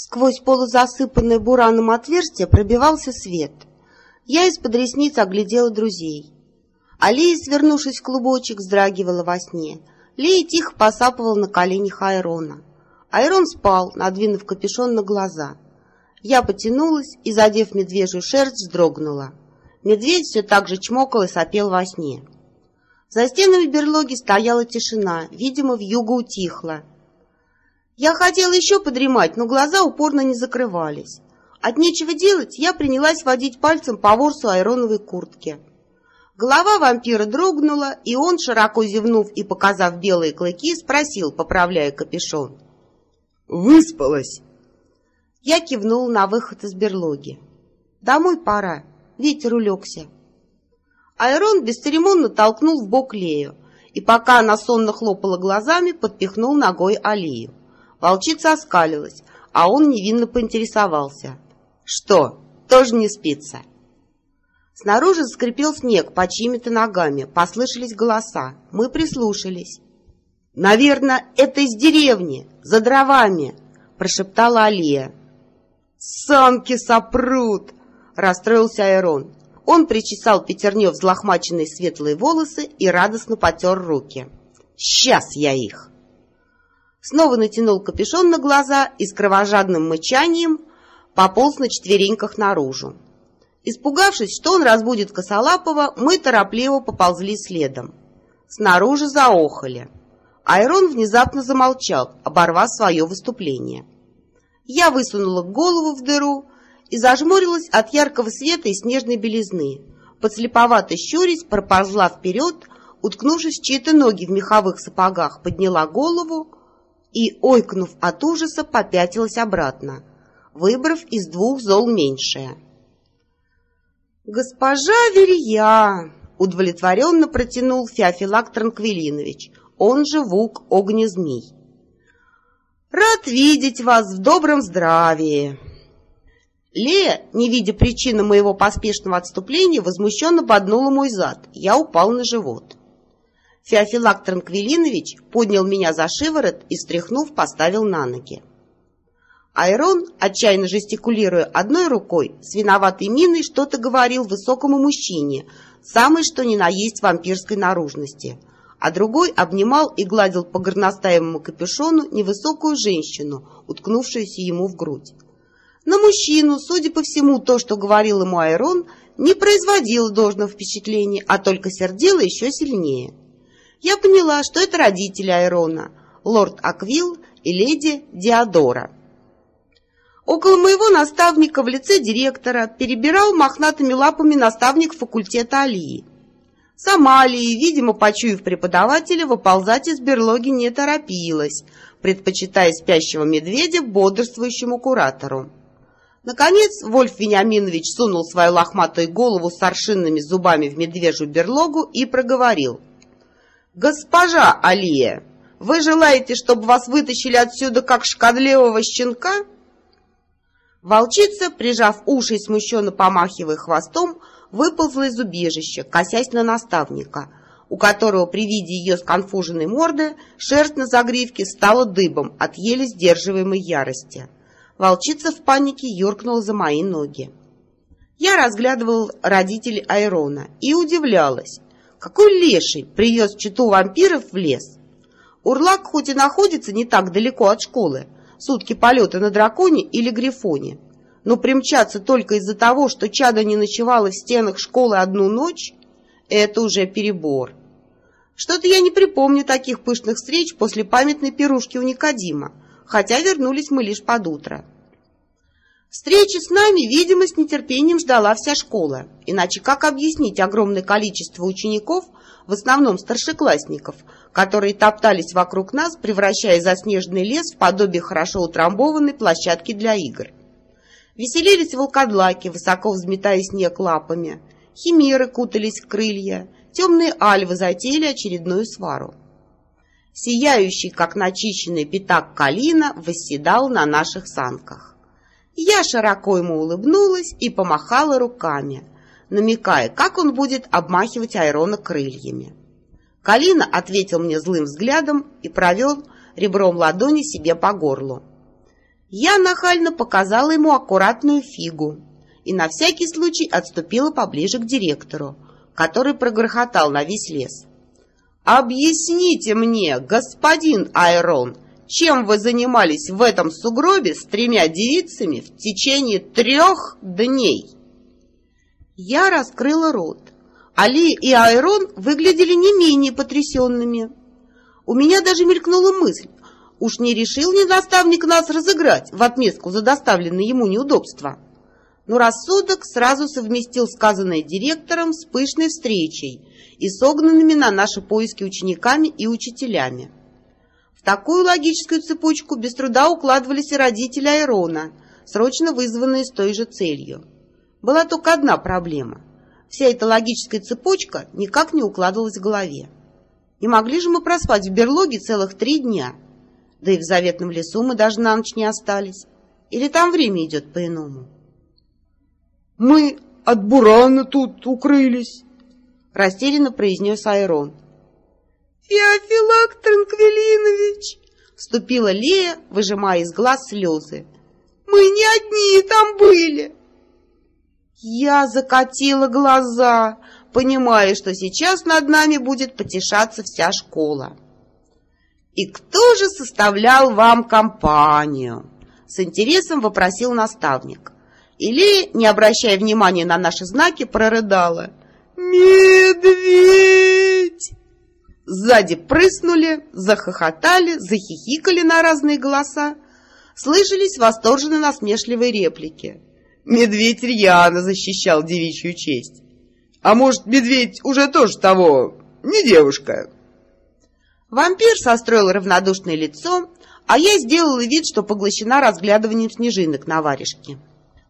Сквозь полузасыпанное бураном отверстие пробивался свет. Я из-под ресниц оглядела друзей. Алия, свернувшись в клубочек, вздрагивала во сне. Лея тихо посапывал на коленях Айрона. Айрон спал, надвинув капюшон на глаза. Я потянулась и, задев медвежью шерсть, вздрогнула. Медведь все так же чмокал и сопел во сне. За стенами берлоги стояла тишина, видимо, в юго утихла. Я хотела еще подремать, но глаза упорно не закрывались. От нечего делать я принялась водить пальцем по ворсу айроновой куртки. Голова вампира дрогнула, и он, широко зевнув и показав белые клыки, спросил, поправляя капюшон. «Выспалась?» Я кивнул на выход из берлоги. «Домой пора, ветер улегся». Айрон бесцеремонно толкнул в бок Лею, и пока она сонно хлопала глазами, подпихнул ногой Алию. Волчица оскалилась, а он невинно поинтересовался. «Что, тоже не спится?» Снаружи заскрипел снег под чьими-то ногами, послышались голоса. Мы прислушались. «Наверное, это из деревни, за дровами!» — прошептала Алия. «Самки сопрут!» — расстроился Айрон. Он причесал пятернев взлохмаченные светлые волосы и радостно потер руки. «Сейчас я их!» Снова натянул капюшон на глаза и с кровожадным мычанием пополз на четвереньках наружу. Испугавшись, что он разбудит Косолапова, мы торопливо поползли следом. Снаружи заохали. Айрон внезапно замолчал, оборвав свое выступление. Я высунула голову в дыру и зажмурилась от яркого света и снежной белизны. Подслеповато щурясь, проползла вперед, уткнувшись чьи-то ноги в меховых сапогах, подняла голову и, ойкнув от ужаса, попятилась обратно, выбрав из двух зол меньшее. «Госпожа Верия!» — удовлетворенно протянул Феофилак Транквилинович, он же Вук Огнезмей. «Рад видеть вас в добром здравии!» Лея, не видя причины моего поспешного отступления, возмущенно поднула мой зад. Я упал на живот. Феофилак Транквилинович поднял меня за шиворот и, стряхнув, поставил на ноги. Айрон, отчаянно жестикулируя одной рукой, с виноватой миной что-то говорил высокому мужчине, самой что ни на есть вампирской наружности, а другой обнимал и гладил по горностаевому капюшону невысокую женщину, уткнувшуюся ему в грудь. На мужчину, судя по всему, то, что говорил ему Айрон, не производило должного впечатления, а только сердило еще сильнее я поняла, что это родители Айрона, лорд Аквил и леди Диодора. Около моего наставника в лице директора перебирал мохнатыми лапами наставник факультета Алии. Сама Алия, видимо, почуяв преподавателя, выползать из берлоги не торопилась, предпочитая спящего медведя бодрствующему куратору. Наконец, Вольф Вениаминович сунул свою лохматую голову с аршинными зубами в медвежью берлогу и проговорил. «Госпожа Алия, вы желаете, чтобы вас вытащили отсюда, как шкодливого щенка?» Волчица, прижав уши и смущенно помахивая хвостом, выползла из убежища, косясь на наставника, у которого при виде ее сконфуженной морды шерсть на загривке стала дыбом от еле сдерживаемой ярости. Волчица в панике юркнула за мои ноги. Я разглядывал родителей Айрона и удивлялась, какой леший привез читу вампиров в лес? Урлак хоть и находится не так далеко от школы, сутки полета на драконе или грифоне, но примчаться только из-за того, что чада не ночевала в стенах школы одну ночь, это уже перебор. Что-то я не припомню таких пышных встреч после памятной пирушки у Никодима, хотя вернулись мы лишь под утро. Встречи с нами, видимо, с нетерпением ждала вся школа. Иначе как объяснить огромное количество учеников, в основном старшеклассников, которые топтались вокруг нас, превращая заснеженный лес в подобие хорошо утрамбованной площадки для игр? Веселились волкодлаки, высоко взметая снег лапами. Химеры кутались в крылья. Темные альвы затеяли очередную свару. Сияющий, как начищенный пятак калина, восседал на наших санках. Я широко ему улыбнулась и помахала руками, намекая, как он будет обмахивать Айрона крыльями. Калина ответил мне злым взглядом и провел ребром ладони себе по горлу. Я нахально показала ему аккуратную фигу и на всякий случай отступила поближе к директору, который прогрохотал на весь лес. «Объясните мне, господин Айрон, чем вы занимались в этом сугробе с тремя девицами в течение трех дней?» Я раскрыла рот. Али и Айрон выглядели не менее потрясенными. У меня даже мелькнула мысль, уж не решил ли наставник нас разыграть в отместку за доставленные ему неудобства. Но рассудок сразу совместил сказанное директором с пышной встречей и согнанными на наши поиски учениками и учителями. В такую логическую цепочку без труда укладывались и родители Айрона, срочно вызванные с той же целью. Была только одна проблема. Вся эта логическая цепочка никак не укладывалась в голове. Не могли же мы проспать в берлоге целых три дня. Да и в заветном лесу мы даже на ночь не остались. Или там время идет по-иному? «Мы от бурана тут укрылись», — растерянно произнес Айрон. «Феофилак Транквилинович!» — вступила Лея, выжимая из глаз слезы. «Мы не одни там были!» Я закатила глаза, понимая, что сейчас над нами будет потешаться вся школа. «И кто же составлял вам компанию?» С интересом вопросил наставник. Или, не обращая внимания на наши знаки, прорыдала. «Медведь!» Сзади прыснули, захохотали, захихикали на разные голоса. Слышались восторженно насмешливые реплики. Медведь рьяно защищал девичью честь. А может, медведь уже тоже того, не девушка? Вампир состроил равнодушное лицо, а я сделала вид, что поглощена разглядыванием снежинок на варежке.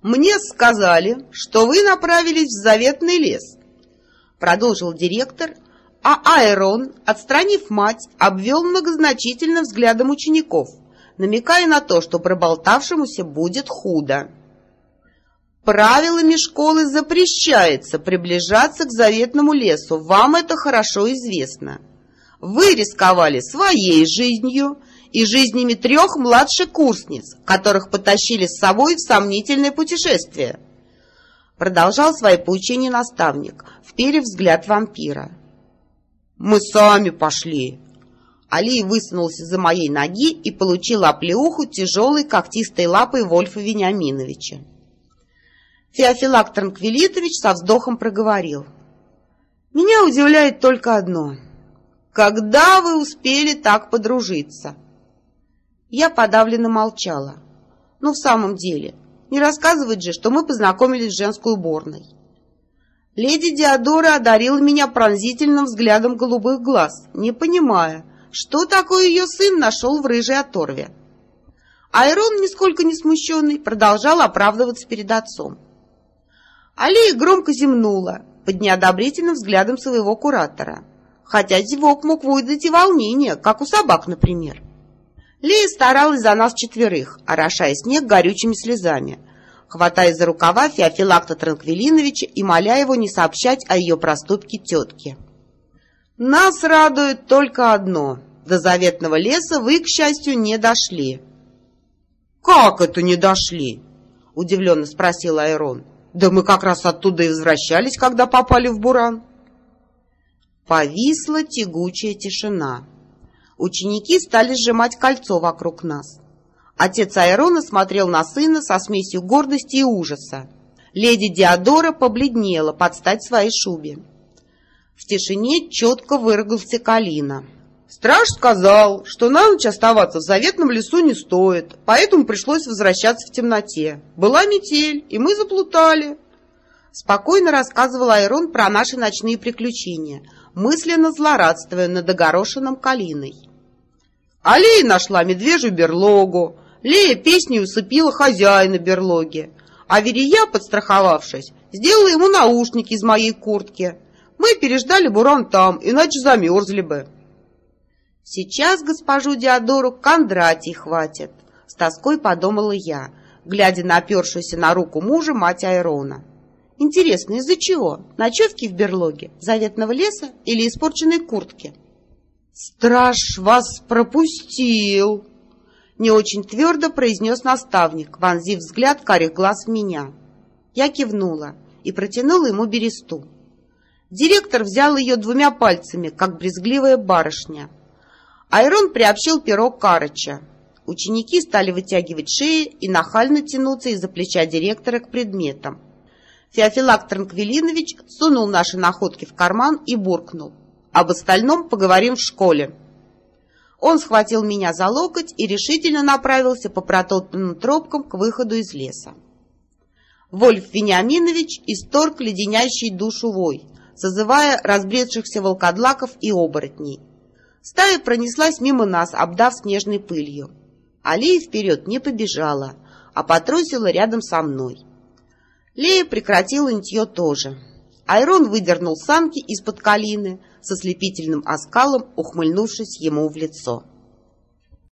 «Мне сказали, что вы направились в заветный лес», — продолжил директор, а Айрон, отстранив мать, обвел многозначительным взглядом учеников, намекая на то, что проболтавшемуся будет худо. Правилами школы запрещается приближаться к заветному лесу, вам это хорошо известно. Вы рисковали своей жизнью и жизнями трех младших курсниц, которых потащили с собой в сомнительное путешествие. Продолжал свои поучения наставник, вперев взгляд вампира. «Мы сами пошли!» Али высунулся за моей ноги и получил оплеуху тяжелой когтистой лапой Вольфа Вениаминовича. Феофилак Транквилитович со вздохом проговорил. «Меня удивляет только одно. Когда вы успели так подружиться?» Я подавленно молчала. «Ну, в самом деле, не рассказывать же, что мы познакомились в женской уборной». Леди Диадора одарила меня пронзительным взглядом голубых глаз, не понимая, что такое ее сын нашел в рыжей оторве. Айрон, нисколько не смущенный, продолжал оправдываться перед отцом. Алия громко зевнула под неодобрительным взглядом своего куратора, хотя зевок мог выдать и волнение, как у собак, например. Лея старалась за нас четверых, орошая снег горючими слезами, хватая за рукава Феофилакта Транквилиновича и моля его не сообщать о ее проступке тетке. «Нас радует только одно. До заветного леса вы, к счастью, не дошли». «Как это не дошли?» — удивленно спросил Айрон. «Да мы как раз оттуда и возвращались, когда попали в Буран». Повисла тягучая тишина. Ученики стали сжимать кольцо вокруг нас. Отец Айрона смотрел на сына со смесью гордости и ужаса. Леди Диодора побледнела под стать своей шубе. В тишине четко выругался Калина. Страж сказал, что на ночь оставаться в заветном лесу не стоит, поэтому пришлось возвращаться в темноте. Была метель, и мы заплутали. Спокойно рассказывал Айрон про наши ночные приключения, мысленно злорадствуя над огорошенным Калиной. Алия нашла медвежью берлогу, Лея песней усыпила хозяина берлоги, а Верия, подстраховавшись, сделала ему наушники из моей куртки. Мы переждали буран там, иначе замерзли бы. Сейчас госпожу Диодору Кондратий хватит, с тоской подумала я, глядя на опершуюся на руку мужа мать Айрона. Интересно, из-за чего? Ночевки в берлоге, заветного леса или испорченной куртки? «Страж вас пропустил!» Не очень твердо произнес наставник, вонзив взгляд карих глаз в меня. Я кивнула и протянула ему бересту. Директор взял ее двумя пальцами, как брезгливая барышня. Айрон приобщил перо Карыча. Ученики стали вытягивать шеи и нахально тянуться из-за плеча директора к предметам. Феофилак Транквилинович сунул наши находки в карман и буркнул. «Об остальном поговорим в школе». Он схватил меня за локоть и решительно направился по протоптанным тропкам к выходу из леса. Вольф Вениаминович исторг леденящий душу вой, созывая разбредшихся волкодлаков и оборотней. Стая пронеслась мимо нас, обдав снежной пылью. Алия вперед не побежала, а потрусила рядом со мной. Лея прекратила нытье тоже. Айрон выдернул санки из-под калины со слепительным оскалом, ухмыльнувшись ему в лицо.